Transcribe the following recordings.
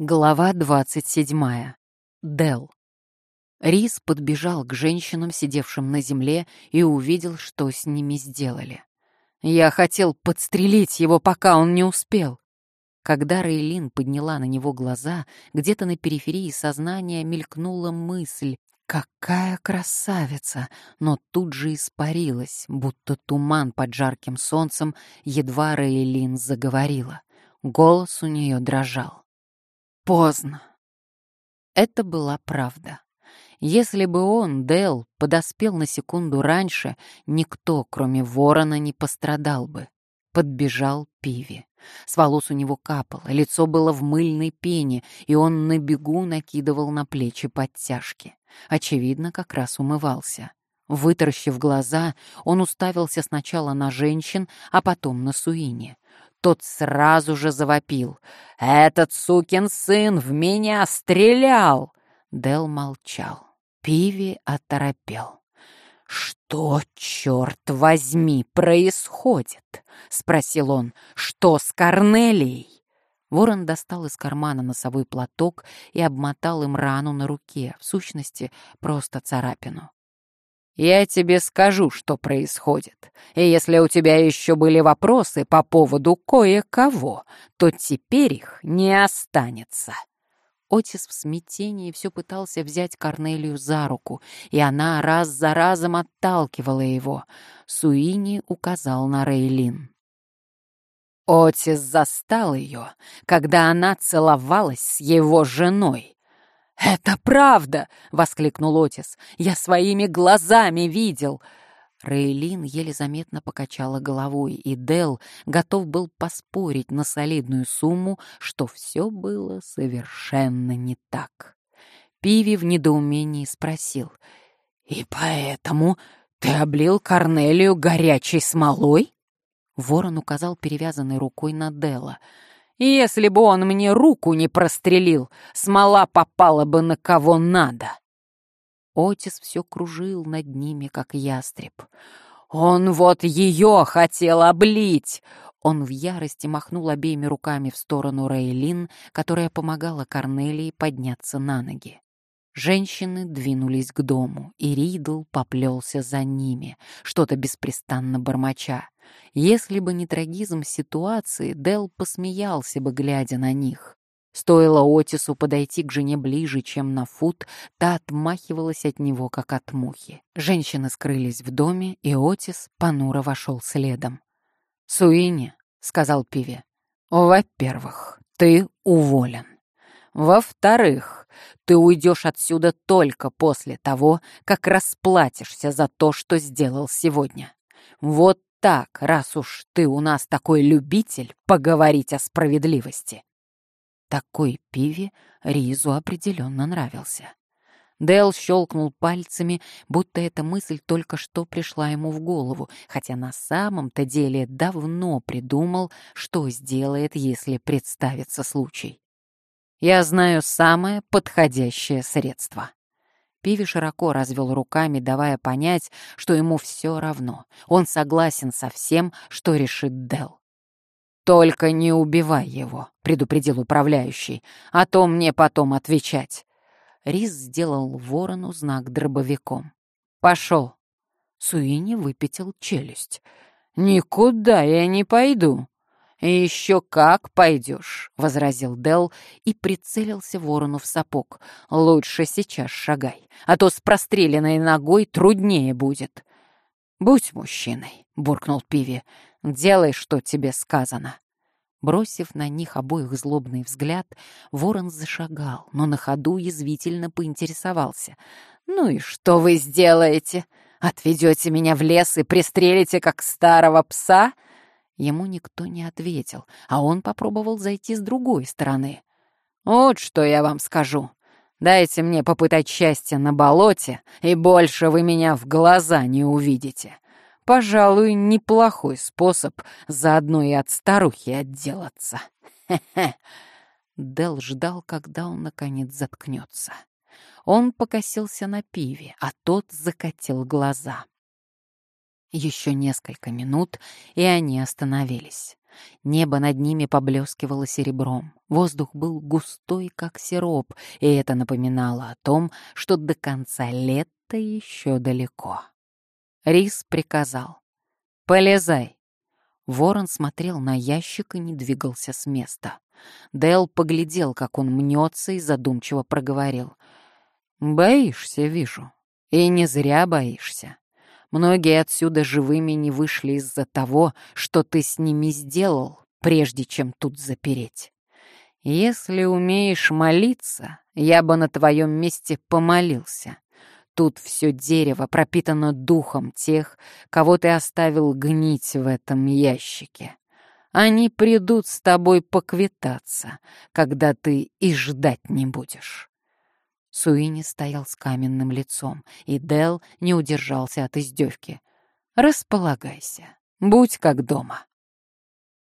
Глава двадцать седьмая. Дел. Рис подбежал к женщинам, сидевшим на земле, и увидел, что с ними сделали. Я хотел подстрелить его, пока он не успел. Когда Рейлин подняла на него глаза, где-то на периферии сознания мелькнула мысль «Какая красавица!», но тут же испарилась, будто туман под жарким солнцем, едва Рейлин заговорила. Голос у нее дрожал. Поздно. Это была правда. Если бы он, Дэл, подоспел на секунду раньше, никто, кроме ворона, не пострадал бы. Подбежал Пиви. С волос у него капало, лицо было в мыльной пене, и он на бегу накидывал на плечи подтяжки. Очевидно, как раз умывался. Вытаращив глаза, он уставился сначала на женщин, а потом на Суини. Тот сразу же завопил. «Этот сукин сын в меня стрелял!» Дел молчал. Пиви оторопел. «Что, черт возьми, происходит?» — спросил он. «Что с Корнелией?» Ворон достал из кармана носовой платок и обмотал им рану на руке, в сущности, просто царапину. Я тебе скажу, что происходит. И если у тебя еще были вопросы по поводу кое-кого, то теперь их не останется». Отис в смятении все пытался взять Корнелию за руку, и она раз за разом отталкивала его. Суини указал на Рейлин. Отис застал ее, когда она целовалась с его женой. «Это правда!» — воскликнул Отис. «Я своими глазами видел!» Рейлин еле заметно покачала головой, и Дел готов был поспорить на солидную сумму, что все было совершенно не так. Пиви в недоумении спросил. «И поэтому ты облил Корнелию горячей смолой?» Ворон указал перевязанной рукой на Дела — если бы он мне руку не прострелил, смола попала бы на кого надо. Отис все кружил над ними, как ястреб. «Он вот ее хотел облить!» Он в ярости махнул обеими руками в сторону Рейлин, которая помогала Корнелии подняться на ноги. Женщины двинулись к дому, и Ридл поплелся за ними, что-то беспрестанно бормоча. Если бы не трагизм ситуации, Дел посмеялся бы, глядя на них. Стоило Отису подойти к жене ближе, чем на фут, та отмахивалась от него, как от мухи. Женщины скрылись в доме, и Отис понуро вошел следом. «Суини», — сказал Пиве, — «во-первых, ты уволен. Во-вторых, ты уйдешь отсюда только после того, как расплатишься за то, что сделал сегодня. Вот так, раз уж ты у нас такой любитель поговорить о справедливости. Такой пиве Ризу определенно нравился. Дэл щелкнул пальцами, будто эта мысль только что пришла ему в голову, хотя на самом-то деле давно придумал, что сделает, если представится случай. Я знаю самое подходящее средство». Пиви широко развел руками, давая понять, что ему все равно. Он согласен со всем, что решит Дел. «Только не убивай его», — предупредил управляющий, «а то мне потом отвечать». Рис сделал ворону знак дробовиком. «Пошел». Суини выпятил челюсть. «Никуда я не пойду. «Еще как пойдешь», — возразил Дел и прицелился ворону в сапог. «Лучше сейчас шагай, а то с простреленной ногой труднее будет». «Будь мужчиной», — буркнул Пиви, — «делай, что тебе сказано». Бросив на них обоих злобный взгляд, ворон зашагал, но на ходу язвительно поинтересовался. «Ну и что вы сделаете? Отведете меня в лес и пристрелите, как старого пса?» Ему никто не ответил, а он попробовал зайти с другой стороны. «Вот что я вам скажу. Дайте мне попытать счастье на болоте, и больше вы меня в глаза не увидите. Пожалуй, неплохой способ заодно и от старухи отделаться. Хе-хе». Дел ждал, когда он, наконец, заткнется. Он покосился на пиве, а тот закатил глаза. Еще несколько минут, и они остановились. Небо над ними поблескивало серебром. Воздух был густой, как сироп, и это напоминало о том, что до конца лета еще далеко. Рис приказал. «Полезай!» Ворон смотрел на ящик и не двигался с места. Дэл поглядел, как он мнется, и задумчиво проговорил. «Боишься, вижу. И не зря боишься. Многие отсюда живыми не вышли из-за того, что ты с ними сделал, прежде чем тут запереть. Если умеешь молиться, я бы на твоем месте помолился. Тут все дерево пропитано духом тех, кого ты оставил гнить в этом ящике. Они придут с тобой поквитаться, когда ты и ждать не будешь. Суини стоял с каменным лицом, и Дел не удержался от издевки. «Располагайся, будь как дома».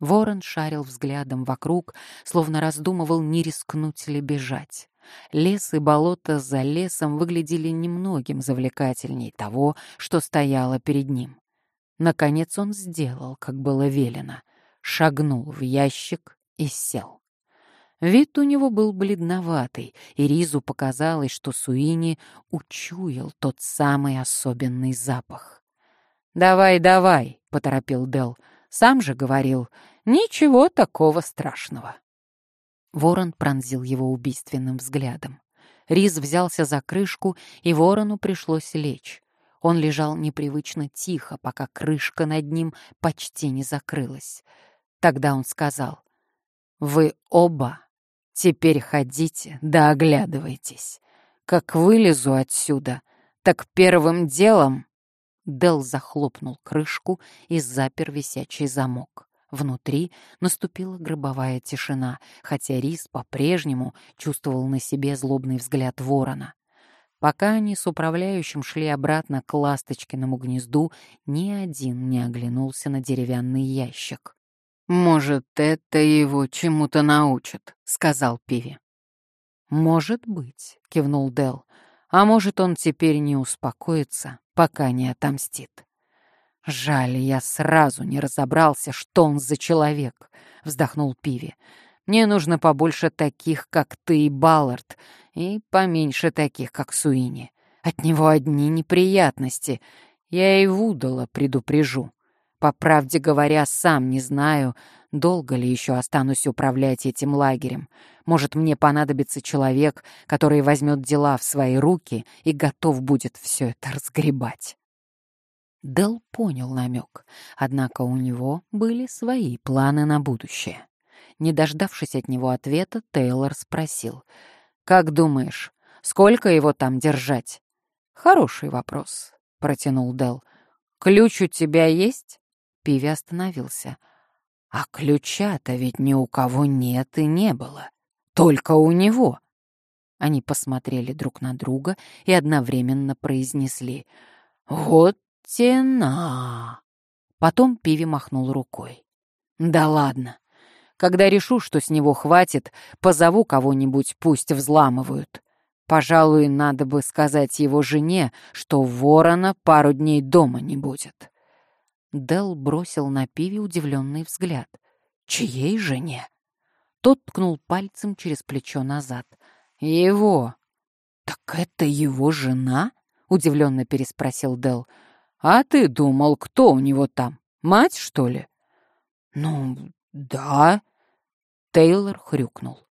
Ворон шарил взглядом вокруг, словно раздумывал, не рискнуть ли бежать. Лес и болото за лесом выглядели немногим завлекательней того, что стояло перед ним. Наконец он сделал, как было велено, шагнул в ящик и сел. Вид у него был бледноватый, и Ризу показалось, что Суини учуял тот самый особенный запах. «Давай, давай», — поторопил Дел. «Сам же говорил, ничего такого страшного». Ворон пронзил его убийственным взглядом. Риз взялся за крышку, и ворону пришлось лечь. Он лежал непривычно тихо, пока крышка над ним почти не закрылась. Тогда он сказал, «Вы оба Теперь ходите да оглядывайтесь. Как вылезу отсюда, так первым делом...» Дел захлопнул крышку и запер висячий замок. Внутри наступила гробовая тишина, хотя Рис по-прежнему чувствовал на себе злобный взгляд ворона. Пока они с управляющим шли обратно к ласточкиному гнезду, ни один не оглянулся на деревянный ящик. «Может, это его чему-то научит», — сказал Пиви. «Может быть», — кивнул Дел. «А может, он теперь не успокоится, пока не отомстит». «Жаль, я сразу не разобрался, что он за человек», — вздохнул Пиви. «Мне нужно побольше таких, как ты и Баллард, и поменьше таких, как Суини. От него одни неприятности. Я и Вудала предупрежу. По правде говоря, сам не знаю, долго ли еще останусь управлять этим лагерем. Может, мне понадобится человек, который возьмет дела в свои руки и готов будет все это разгребать. Дел понял намек, однако у него были свои планы на будущее. Не дождавшись от него ответа, Тейлор спросил, «Как думаешь, сколько его там держать?» «Хороший вопрос», — протянул Дел. «Ключ у тебя есть?» Пиви остановился. «А ключа-то ведь ни у кого нет и не было. Только у него». Они посмотрели друг на друга и одновременно произнесли «Вот тена!» Потом Пиви махнул рукой. «Да ладно. Когда решу, что с него хватит, позову кого-нибудь, пусть взламывают. Пожалуй, надо бы сказать его жене, что ворона пару дней дома не будет». Дел бросил на Пиви удивленный взгляд. «Чьей жене?» Тот ткнул пальцем через плечо назад. «Его!» «Так это его жена?» — удивленно переспросил Дел. «А ты думал, кто у него там? Мать, что ли?» «Ну, да». Тейлор хрюкнул.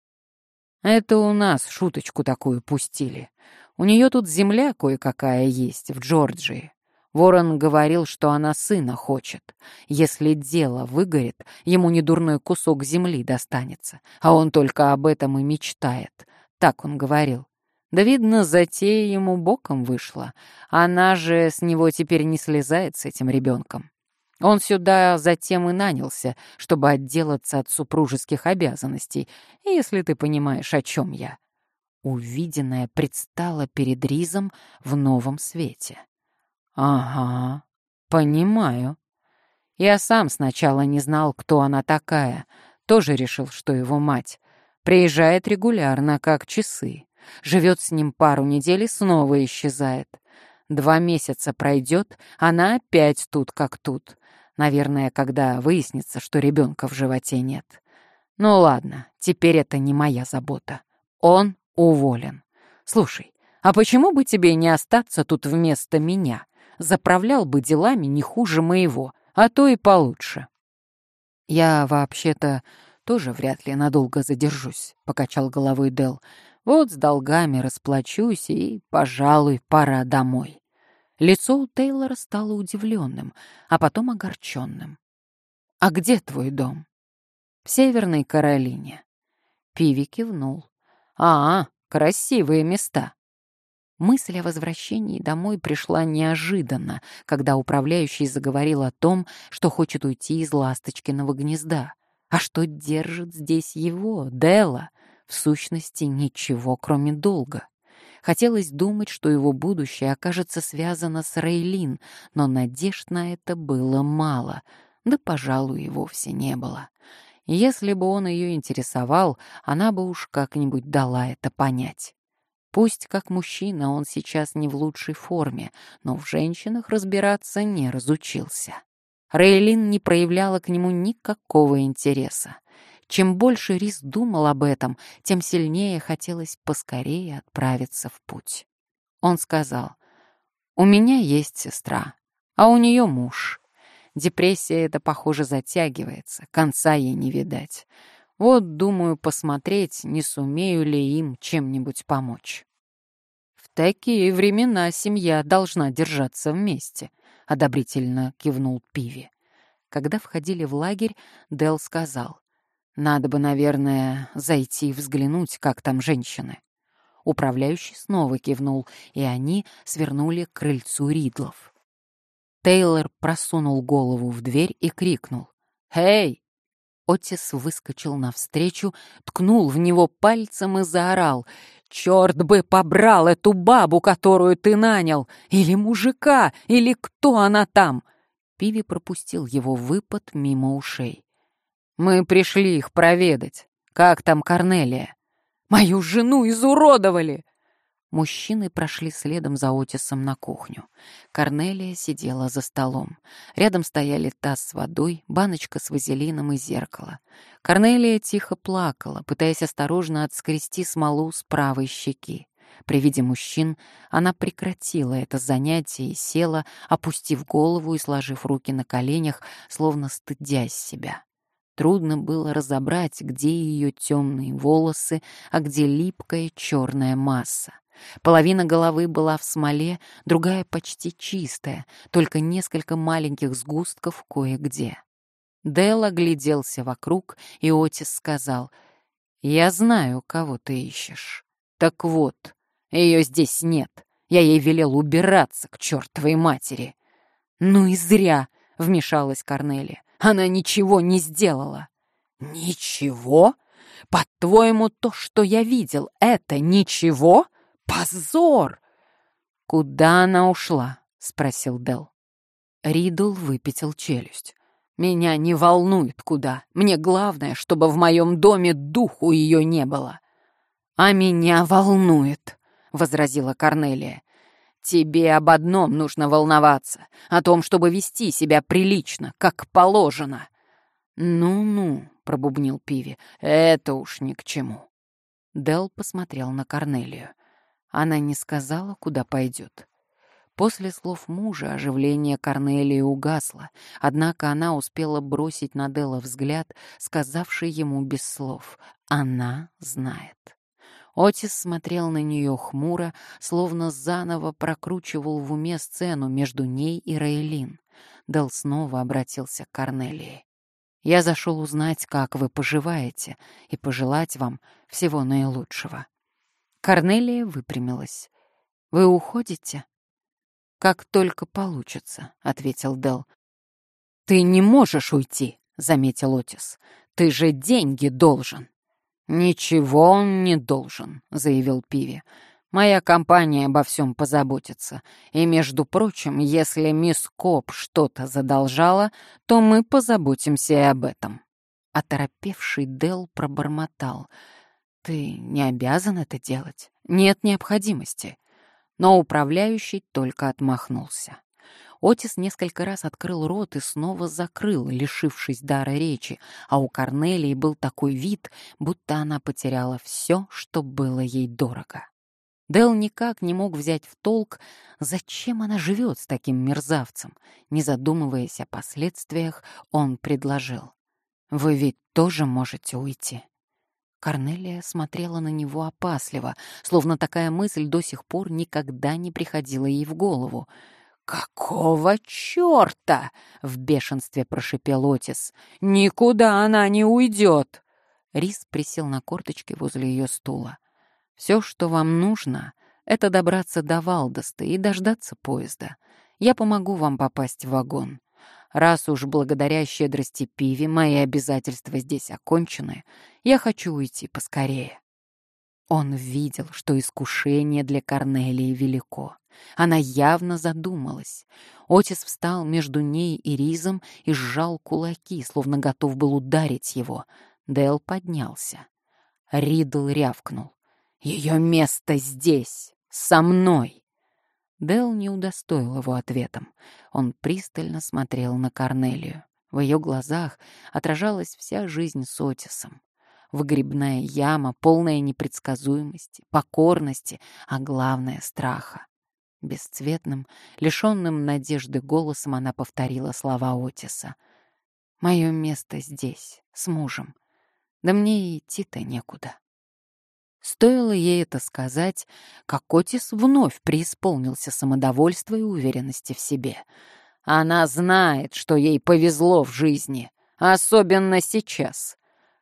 «Это у нас шуточку такую пустили. У нее тут земля кое-какая есть в Джорджии. Ворон говорил, что она сына хочет. Если дело выгорит, ему недурной кусок земли достанется, а он только об этом и мечтает. Так он говорил. Да, видно, затея ему боком вышла. Она же с него теперь не слезает с этим ребенком. Он сюда затем и нанялся, чтобы отделаться от супружеских обязанностей, если ты понимаешь, о чем я. Увиденное предстало перед Ризом в новом свете. «Ага, понимаю. Я сам сначала не знал, кто она такая. Тоже решил, что его мать. Приезжает регулярно, как часы. Живет с ним пару недель и снова исчезает. Два месяца пройдет, она опять тут как тут. Наверное, когда выяснится, что ребенка в животе нет. Ну ладно, теперь это не моя забота. Он уволен. Слушай, а почему бы тебе не остаться тут вместо меня? Заправлял бы делами не хуже моего, а то и получше. Я вообще-то тоже вряд ли надолго задержусь, покачал головой Дел. Вот с долгами расплачусь и, пожалуй, пора домой. Лицо у Тейлора стало удивленным, а потом огорченным. «А где твой дом?» «В Северной Каролине». Пиви кивнул. «А, красивые места». Мысль о возвращении домой пришла неожиданно, когда управляющий заговорил о том, что хочет уйти из ласточкиного гнезда. А что держит здесь его, Дела? В сущности, ничего, кроме долга. Хотелось думать, что его будущее окажется связано с Рейлин, но надежд на это было мало, да, пожалуй, и вовсе не было. Если бы он ее интересовал, она бы уж как-нибудь дала это понять. Пусть как мужчина он сейчас не в лучшей форме, но в женщинах разбираться не разучился. Рейлин не проявляла к нему никакого интереса. Чем больше Рис думал об этом, тем сильнее хотелось поскорее отправиться в путь. Он сказал, «У меня есть сестра, а у нее муж. Депрессия эта, похоже, затягивается, конца ей не видать. Вот, думаю, посмотреть, не сумею ли им чем-нибудь помочь». «В такие времена семья должна держаться вместе», — одобрительно кивнул Пиви. Когда входили в лагерь, Дел сказал, надо бы, наверное, зайти и взглянуть, как там женщины. Управляющий снова кивнул, и они свернули к крыльцу Ридлов. Тейлор просунул голову в дверь и крикнул. «Эй!» Отис выскочил навстречу, ткнул в него пальцем и заорал. «Черт бы побрал эту бабу, которую ты нанял! Или мужика, или кто она там!» Пиви пропустил его выпад мимо ушей. Мы пришли их проведать. Как там Корнелия? Мою жену изуродовали!» Мужчины прошли следом за Отисом на кухню. Корнелия сидела за столом. Рядом стояли таз с водой, баночка с вазелином и зеркало. Корнелия тихо плакала, пытаясь осторожно отскрести смолу с правой щеки. При виде мужчин она прекратила это занятие и села, опустив голову и сложив руки на коленях, словно стыдясь себя. Трудно было разобрать, где ее темные волосы, а где липкая черная масса. Половина головы была в смоле, другая почти чистая, только несколько маленьких сгустков кое-где. Дэл огляделся вокруг, и Отис сказал, «Я знаю, кого ты ищешь. Так вот, ее здесь нет. Я ей велел убираться к чертовой матери». «Ну и зря», — вмешалась Корнелия. Она ничего не сделала. Ничего? По-твоему, то, что я видел, это ничего? Позор! Куда она ушла? Спросил Дел. Ридл выпятил челюсть. Меня не волнует, куда. Мне главное, чтобы в моем доме духу ее не было. А меня волнует, возразила Корнелия. Тебе об одном нужно волноваться, о том, чтобы вести себя прилично, как положено. Ну-ну, пробубнил Пиви, это уж ни к чему. Дел посмотрел на Корнелию. Она не сказала, куда пойдет. После слов мужа оживление Корнелии угасло, однако она успела бросить на Дела взгляд, сказавший ему без слов «Она знает». Отис смотрел на нее хмуро, словно заново прокручивал в уме сцену между ней и Рейлин. Дел снова обратился к Корнелии. «Я зашел узнать, как вы поживаете, и пожелать вам всего наилучшего». Корнелия выпрямилась. «Вы уходите?» «Как только получится», — ответил Дел. «Ты не можешь уйти», — заметил Отис. «Ты же деньги должен». «Ничего он не должен», — заявил Пиви. «Моя компания обо всем позаботится. И, между прочим, если мисс Коп что-то задолжала, то мы позаботимся и об этом». Оторопевший Дел пробормотал. «Ты не обязан это делать. Нет необходимости». Но управляющий только отмахнулся. Отис несколько раз открыл рот и снова закрыл, лишившись дара речи, а у Корнелии был такой вид, будто она потеряла все, что было ей дорого. Дел никак не мог взять в толк, зачем она живет с таким мерзавцем. Не задумываясь о последствиях, он предложил. «Вы ведь тоже можете уйти». Корнелия смотрела на него опасливо, словно такая мысль до сих пор никогда не приходила ей в голову — «Какого черта?» — в бешенстве прошипел Отис. «Никуда она не уйдет!» Рис присел на корточки возле ее стула. «Все, что вам нужно, это добраться до Валдоста и дождаться поезда. Я помогу вам попасть в вагон. Раз уж благодаря щедрости Пиви мои обязательства здесь окончены, я хочу уйти поскорее». Он видел, что искушение для Корнелии велико. Она явно задумалась. Отис встал между ней и Ризом и сжал кулаки, словно готов был ударить его. Дэл поднялся. Ридл рявкнул. «Ее место здесь, со мной!» Дэл не удостоил его ответом. Он пристально смотрел на Корнелию. В ее глазах отражалась вся жизнь с Отисом. Выгребная яма, полная непредсказуемости, покорности, а главное — страха. Бесцветным, лишенным надежды голосом она повторила слова Отиса. «Мое место здесь, с мужем. Да мне и идти-то некуда». Стоило ей это сказать, как Отис вновь преисполнился самодовольства и уверенности в себе. Она знает, что ей повезло в жизни, особенно сейчас.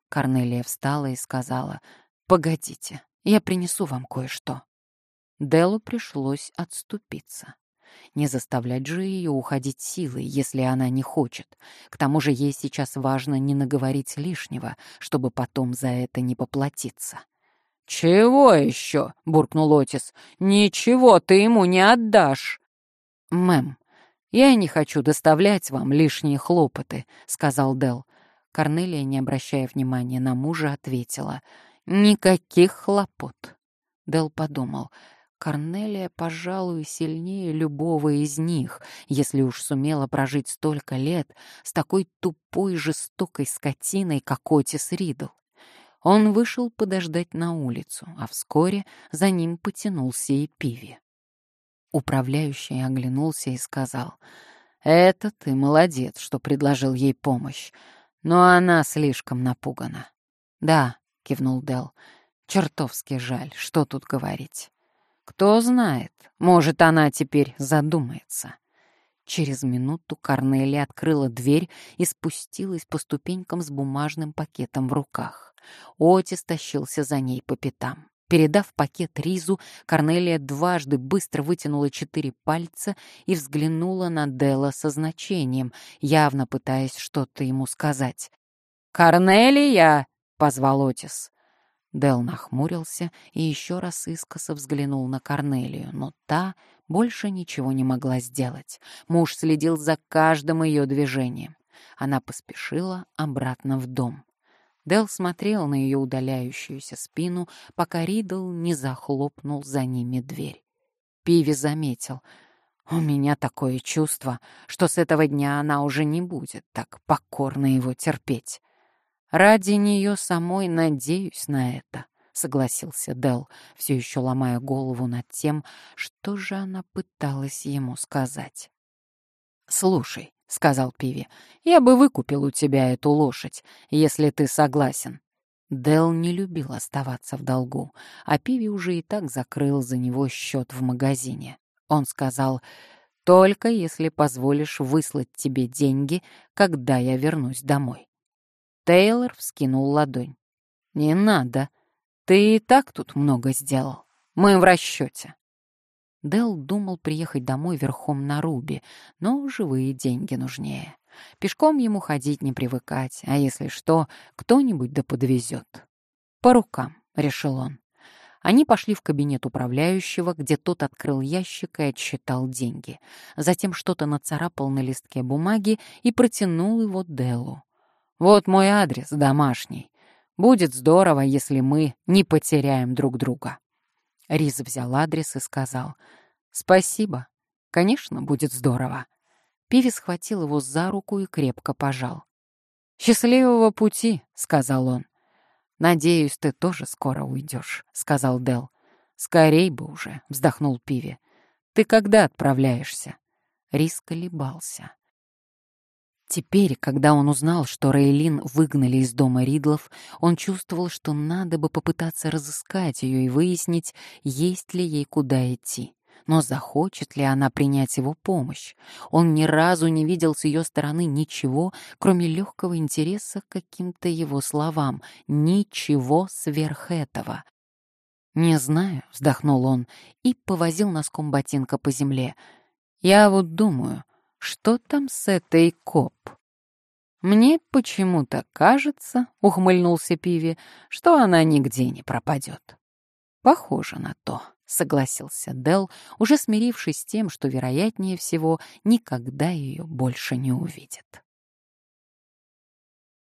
Корнелия встала и сказала, «Погодите, я принесу вам кое-что». Делу пришлось отступиться. Не заставлять же ее уходить силой, если она не хочет. К тому же ей сейчас важно не наговорить лишнего, чтобы потом за это не поплатиться. «Чего еще?» — буркнул Отис. «Ничего ты ему не отдашь!» «Мэм, я не хочу доставлять вам лишние хлопоты», — сказал Дел. Корнелия, не обращая внимания на мужа, ответила. «Никаких хлопот». Дел подумал — Корнелия, пожалуй, сильнее любого из них, если уж сумела прожить столько лет с такой тупой жестокой скотиной, как Отис Ридл. Он вышел подождать на улицу, а вскоре за ним потянулся и Пиви. Управляющий оглянулся и сказал, «Это ты молодец, что предложил ей помощь, но она слишком напугана». «Да», — кивнул Дел, — «чертовски жаль, что тут говорить». Кто знает, может, она теперь задумается. Через минуту Корнели открыла дверь и спустилась по ступенькам с бумажным пакетом в руках. Отис тащился за ней по пятам. Передав пакет Ризу, Корнелия дважды быстро вытянула четыре пальца и взглянула на Дела со значением, явно пытаясь что-то ему сказать. «Корнелия!» — позвал Отис. Дел нахмурился и еще раз искоса взглянул на Корнелию, но та больше ничего не могла сделать. Муж следил за каждым ее движением. Она поспешила обратно в дом. Дел смотрел на ее удаляющуюся спину, пока Ридл не захлопнул за ними дверь. Пиви заметил. «У меня такое чувство, что с этого дня она уже не будет так покорно его терпеть». Ради нее самой надеюсь на это, согласился Дел, все еще ломая голову над тем, что же она пыталась ему сказать. Слушай, сказал Пиви, я бы выкупил у тебя эту лошадь, если ты согласен. Дел не любил оставаться в долгу, а Пиви уже и так закрыл за него счет в магазине. Он сказал, «Только если позволишь выслать тебе деньги, когда я вернусь домой». Тейлор вскинул ладонь. «Не надо. Ты и так тут много сделал. Мы в расчете». Дел думал приехать домой верхом на Руби, но живые деньги нужнее. Пешком ему ходить не привыкать, а если что, кто-нибудь да подвезет. «По рукам», — решил он. Они пошли в кабинет управляющего, где тот открыл ящик и отсчитал деньги. Затем что-то нацарапал на листке бумаги и протянул его Делу. Вот мой адрес домашний. Будет здорово, если мы не потеряем друг друга». Риз взял адрес и сказал, «Спасибо. Конечно, будет здорово». Пиви схватил его за руку и крепко пожал. «Счастливого пути», — сказал он. «Надеюсь, ты тоже скоро уйдешь», — сказал Дел. «Скорей бы уже», — вздохнул Пиви. «Ты когда отправляешься?» Рис колебался. Теперь, когда он узнал, что Рейлин выгнали из дома Ридлов, он чувствовал, что надо бы попытаться разыскать ее и выяснить, есть ли ей куда идти. Но захочет ли она принять его помощь? Он ни разу не видел с ее стороны ничего, кроме легкого интереса к каким-то его словам. Ничего сверх этого. «Не знаю», — вздохнул он и повозил носком ботинка по земле. «Я вот думаю, что там с этой коп?» «Мне почему-то кажется», — ухмыльнулся Пиви, — «что она нигде не пропадет». «Похоже на то», — согласился Дел, уже смирившись с тем, что, вероятнее всего, никогда ее больше не увидит.